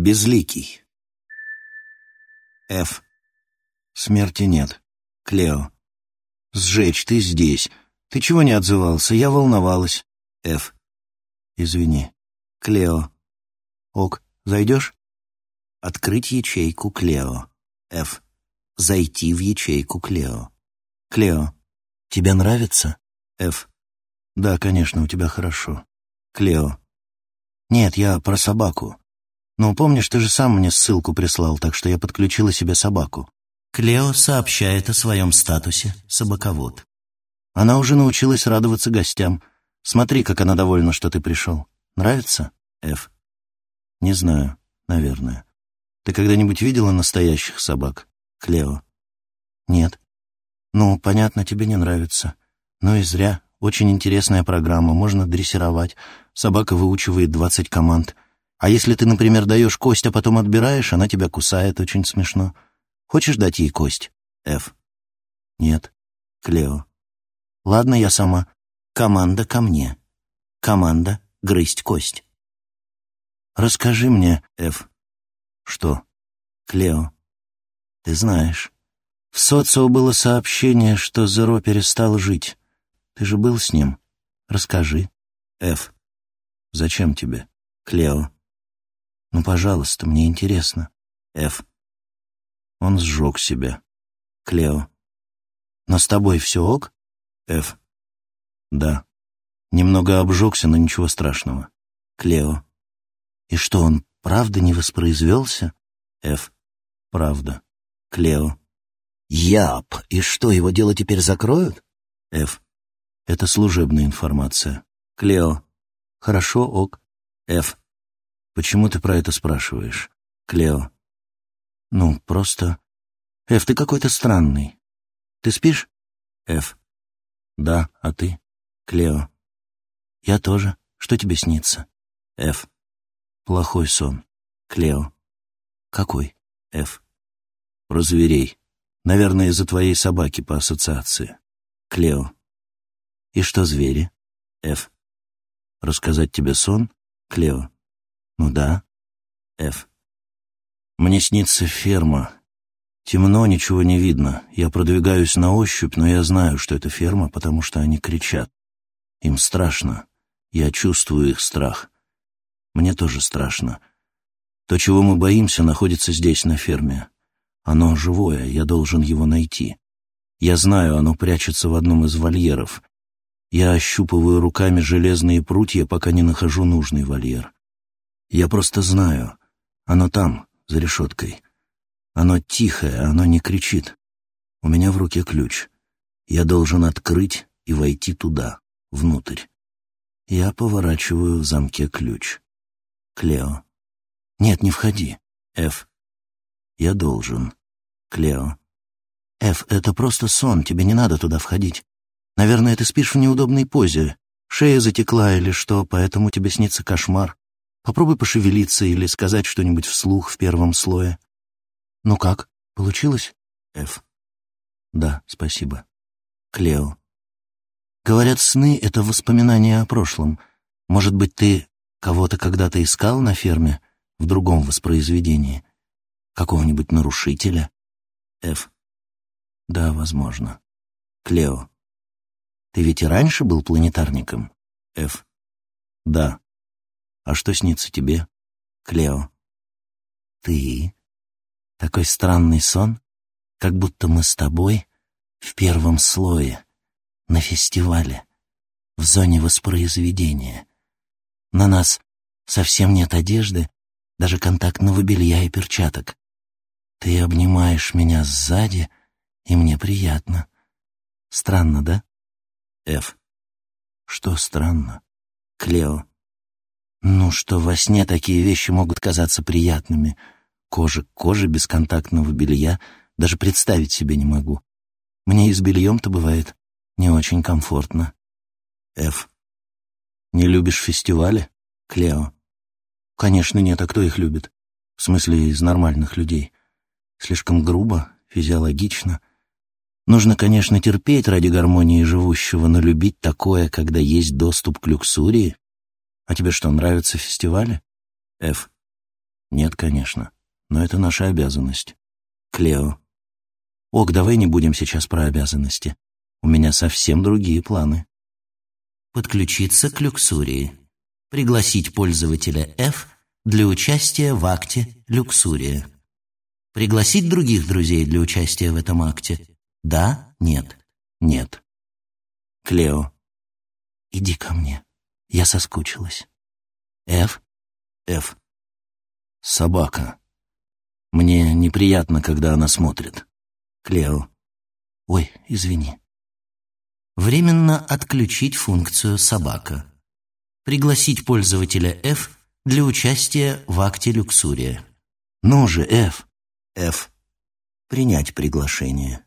Безликий. Ф. Смерти нет. Клео. Сжечь, ты здесь. Ты чего не отзывался? Я волновалась. Ф. Извини. Клео. Ок, зайдешь? Открыть ячейку Клео. Ф. Зайти в ячейку Клео. Клео. Тебе нравится? Ф. Да, конечно, у тебя хорошо. Клео. Нет, я про собаку. Ну, помнишь, ты же сам мне ссылку прислал, так что я подключила себе собаку. Клео сообщает о своем статусе собаковод. Она уже научилась радоваться гостям. Смотри, как она довольна, что ты пришел. Нравится? Ф. Не знаю, наверное. Ты когда-нибудь видела настоящих собак? Клео. Нет. Ну, понятно, тебе не нравится. Ну и зря. Очень интересная программа, можно дрессировать. Собака выучивает двадцать команд. А если ты, например, даешь кость, а потом отбираешь, она тебя кусает, очень смешно. Хочешь дать ей кость? Ф. Нет. Клео. Ладно, я сама. Команда ко мне. Команда грызть кость. Расскажи мне, Ф. Что? Клео. Ты знаешь. В социо было сообщение, что Зеро перестал жить. Ты же был с ним. Расскажи. Ф. Зачем тебе? Клео. Ну, пожалуйста, мне интересно. Ф. Он сжег себя. Клео. Но с тобой все ок? Ф. Да. Немного обжегся, но ничего страшного. Клео. И что, он правда не воспроизвелся? Ф. Правда. Клео. Яп. И что, его дело теперь закроют? Ф. Это служебная информация. Клео. Хорошо, ок. Ф. Почему ты про это спрашиваешь? Клео. Ну, просто... Эф, ты какой-то странный. Ты спишь? Эф. Да, а ты? Клео. Я тоже. Что тебе снится? Эф. Плохой сон. Клео. Какой? Эф. Про зверей. Наверное, из-за твоей собаки по ассоциации. Клео. И что звери? Эф. Рассказать тебе сон? Клео. Ну да. Эф. Мне снится ферма. Темно, ничего не видно. Я продвигаюсь на ощупь, но я знаю, что это ферма, потому что они кричат. Им страшно. Я чувствую их страх. Мне тоже страшно. То, чего мы боимся, находится здесь, на ферме. Оно живое, я должен его найти. Я знаю, оно прячется в одном из вольеров. Я ощупываю руками железные прутья, пока не нахожу нужный вольер. Я просто знаю. Оно там, за решеткой. Оно тихое, оно не кричит. У меня в руке ключ. Я должен открыть и войти туда, внутрь. Я поворачиваю в замке ключ. Клео. Нет, не входи. Ф. Я должен. Клео. Ф, это просто сон, тебе не надо туда входить. Наверное, ты спишь в неудобной позе. Шея затекла или что, поэтому тебе снится кошмар. Попробуй пошевелиться или сказать что-нибудь вслух в первом слое. Ну как, получилось? Ф. Да, спасибо. Клео. Говорят, сны — это воспоминания о прошлом. Может быть, ты кого-то когда-то искал на ферме в другом воспроизведении? Какого-нибудь нарушителя? Ф. Да, возможно. Клео. Ты ведь и раньше был планетарником? Ф. Да. А что снится тебе, Клео? Ты? Такой странный сон, как будто мы с тобой в первом слое, на фестивале, в зоне воспроизведения. На нас совсем нет одежды, даже контактного белья и перчаток. Ты обнимаешь меня сзади, и мне приятно. Странно, да? Ф. Что странно? Клео. Ну, что во сне такие вещи могут казаться приятными. Кожа к коже, без белья. Даже представить себе не могу. Мне и с бельем-то бывает не очень комфортно. Ф. Не любишь фестивали? Клео. Конечно, нет, а кто их любит? В смысле, из нормальных людей. Слишком грубо, физиологично. Нужно, конечно, терпеть ради гармонии живущего, но любить такое, когда есть доступ к люксурии, а тебе что, нравятся фестивали? Ф. Нет, конечно. Но это наша обязанность. Клео. Ок, давай не будем сейчас про обязанности. У меня совсем другие планы. Подключиться к Люксурии. Пригласить пользователя F для участия в акте Люксурия. Пригласить других друзей для участия в этом акте. Да, нет, нет. Клео. Иди ко мне. Я соскучилась. Ф. Ф. Собака. Мне неприятно, когда она смотрит. Клео. Ой, извини. Временно отключить функцию «собака». Пригласить пользователя F для участия в акте люксурия. Ну же, F. F. Принять приглашение.